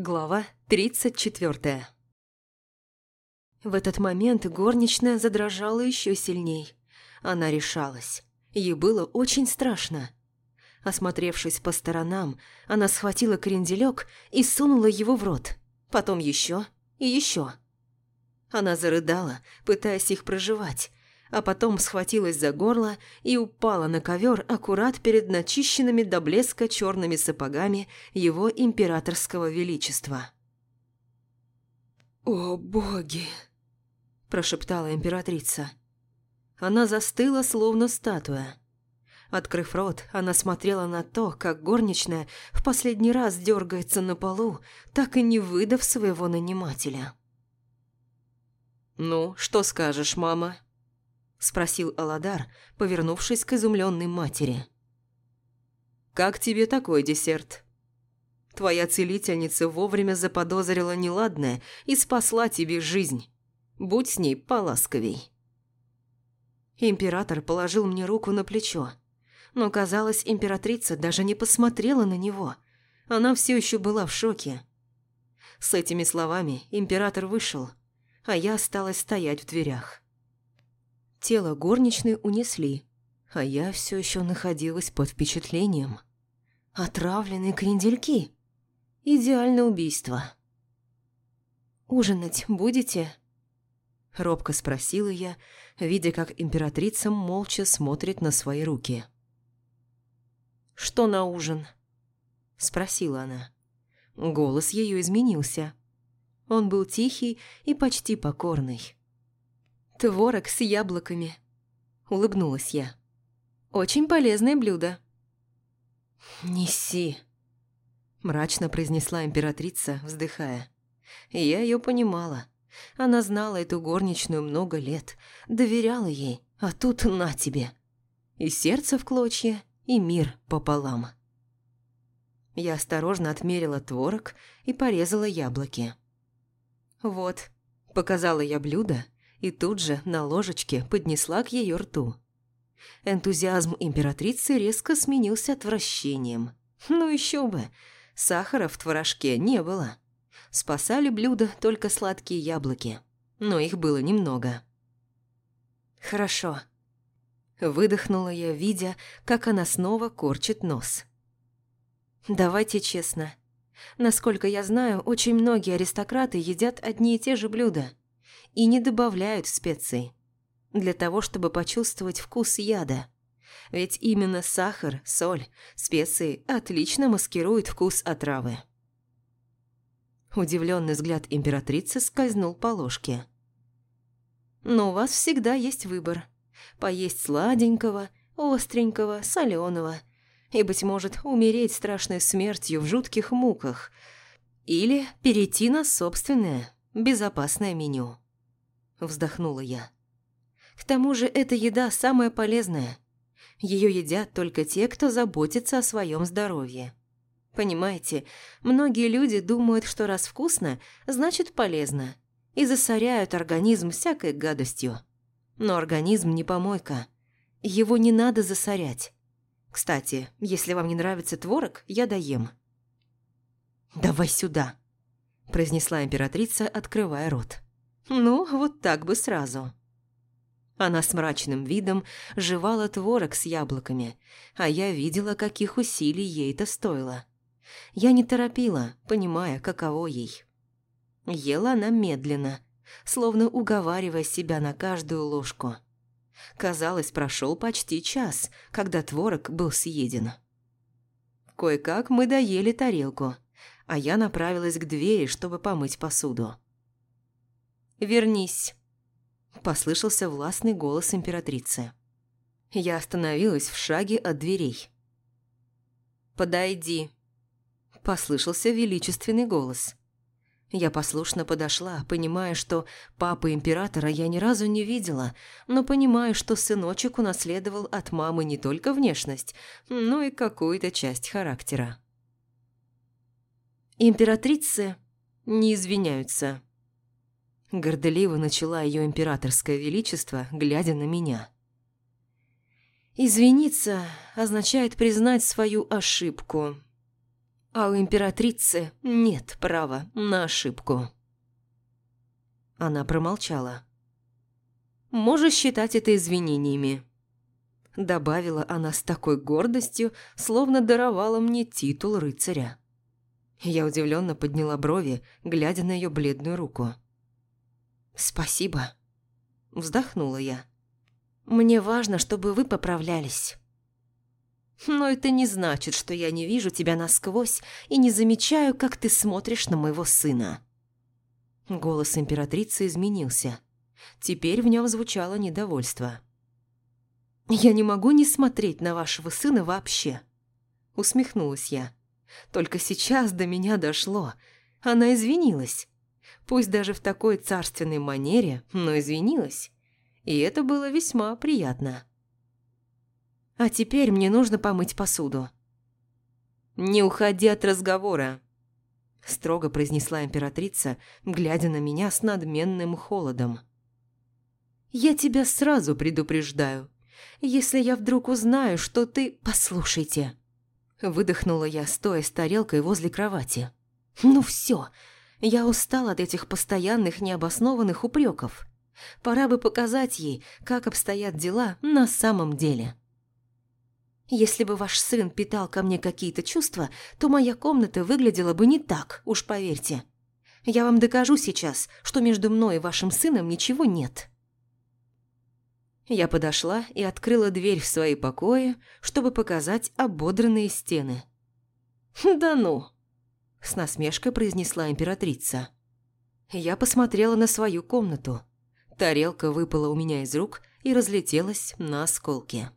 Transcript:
Глава 34 В этот момент горничная задрожала еще сильней. Она решалась. Ей было очень страшно. Осмотревшись по сторонам, она схватила кренделек и сунула его в рот. Потом еще и еще. Она зарыдала, пытаясь их проживать, а потом схватилась за горло и упала на ковер аккурат перед начищенными до блеска черными сапогами его императорского величества. «О, боги!» – прошептала императрица. Она застыла, словно статуя. Открыв рот, она смотрела на то, как горничная в последний раз дергается на полу, так и не выдав своего нанимателя. «Ну, что скажешь, мама?» – спросил Аладар, повернувшись к изумленной матери. «Как тебе такой десерт?» Твоя целительница вовремя заподозрила неладное и спасла тебе жизнь. Будь с ней поласковей. Император положил мне руку на плечо. Но, казалось, императрица даже не посмотрела на него. Она все еще была в шоке. С этими словами император вышел, а я осталась стоять в дверях. Тело горничной унесли, а я все еще находилась под впечатлением. Отравленные крендельки. Идеальное убийство. «Ужинать будете?» Робко спросила я, видя, как императрица молча смотрит на свои руки. «Что на ужин?» Спросила она. Голос ее изменился. Он был тихий и почти покорный. «Творог с яблоками», – улыбнулась я. «Очень полезное блюдо». «Неси», – мрачно произнесла императрица, вздыхая. Я ее понимала. Она знала эту горничную много лет, доверяла ей, а тут на тебе. И сердце в клочья, и мир пополам. Я осторожно отмерила творог и порезала яблоки. «Вот», – показала я блюдо – и тут же на ложечке поднесла к ее рту. Энтузиазм императрицы резко сменился отвращением. Ну еще бы, сахара в творожке не было. Спасали блюдо только сладкие яблоки, но их было немного. «Хорошо», – выдохнула я, видя, как она снова корчит нос. «Давайте честно. Насколько я знаю, очень многие аристократы едят одни и те же блюда – и не добавляют специй. Для того, чтобы почувствовать вкус яда. Ведь именно сахар, соль, специи отлично маскируют вкус отравы. Удивленный взгляд императрицы скользнул по ложке. «Но у вас всегда есть выбор. Поесть сладенького, остренького, соленого. И, быть может, умереть страшной смертью в жутких муках. Или перейти на собственное, безопасное меню». Вздохнула я. К тому же эта еда самая полезная. Ее едят только те, кто заботится о своем здоровье. Понимаете, многие люди думают, что раз вкусно, значит полезно, и засоряют организм всякой гадостью. Но организм не помойка. Его не надо засорять. Кстати, если вам не нравится творог, я доем. «Давай сюда», – произнесла императрица, открывая рот. Ну, вот так бы сразу. Она с мрачным видом жевала творог с яблоками, а я видела, каких усилий ей это стоило. Я не торопила, понимая, каково ей. Ела она медленно, словно уговаривая себя на каждую ложку. Казалось, прошел почти час, когда творог был съеден. Кое-как мы доели тарелку, а я направилась к двери, чтобы помыть посуду. «Вернись», – послышался властный голос императрицы. Я остановилась в шаге от дверей. «Подойди», – послышался величественный голос. Я послушно подошла, понимая, что папы императора я ни разу не видела, но понимая, что сыночек унаследовал от мамы не только внешность, но и какую-то часть характера. Императрицы не извиняются. Горделиво начала ее императорское величество, глядя на меня. «Извиниться означает признать свою ошибку. А у императрицы нет права на ошибку. Она промолчала. «Можешь считать это извинениями», – добавила она с такой гордостью, словно даровала мне титул рыцаря. Я удивленно подняла брови, глядя на ее бледную руку. «Спасибо», – вздохнула я. «Мне важно, чтобы вы поправлялись». «Но это не значит, что я не вижу тебя насквозь и не замечаю, как ты смотришь на моего сына». Голос императрицы изменился. Теперь в нем звучало недовольство. «Я не могу не смотреть на вашего сына вообще», – усмехнулась я. Только сейчас до меня дошло. Она извинилась. Пусть даже в такой царственной манере, но извинилась. И это было весьма приятно. А теперь мне нужно помыть посуду. «Не уходи от разговора», – строго произнесла императрица, глядя на меня с надменным холодом. «Я тебя сразу предупреждаю. Если я вдруг узнаю, что ты... Послушайте!» Выдохнула я, стоя с тарелкой возле кровати. «Ну все, я устала от этих постоянных необоснованных упреков. Пора бы показать ей, как обстоят дела на самом деле. Если бы ваш сын питал ко мне какие-то чувства, то моя комната выглядела бы не так, уж поверьте. Я вам докажу сейчас, что между мной и вашим сыном ничего нет». Я подошла и открыла дверь в свои покои, чтобы показать ободранные стены. «Да ну!» – с насмешкой произнесла императрица. Я посмотрела на свою комнату. Тарелка выпала у меня из рук и разлетелась на осколки.